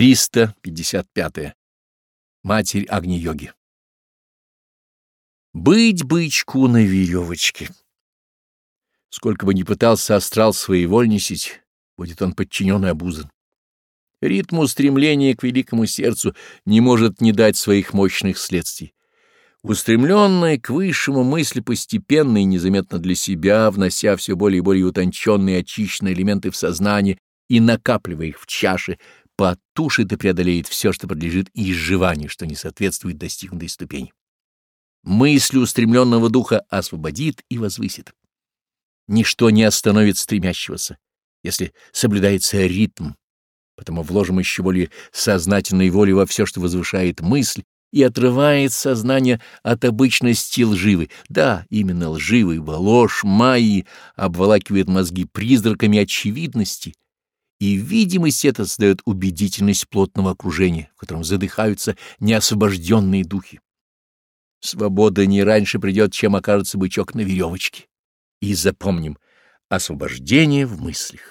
355. -е. Матерь Агни-йоги. Быть бычку на веревочке. Сколько бы ни пытался астрал своевольничать, будет он подчинен и обузан. Ритм устремления к великому сердцу не может не дать своих мощных следствий. Устремленная к высшему мысль постепенно и незаметно для себя, внося все более и более утонченные очищенные элементы в сознание и накапливая их в чаше, потушит и преодолеет все, что подлежит изживанию, что не соответствует достигнутой ступени. Мысль устремленного духа освободит и возвысит. Ничто не остановит стремящегося, если соблюдается ритм, потому вложим еще более сознательной воли во все, что возвышает мысль, и отрывает сознание от обычности лживой. Да, именно лживый, ложь Майи обволакивает мозги призраками очевидности — и видимость эта создает убедительность плотного окружения, в котором задыхаются неосвобожденные духи. Свобода не раньше придет, чем окажется бычок на веревочке. И запомним, освобождение в мыслях.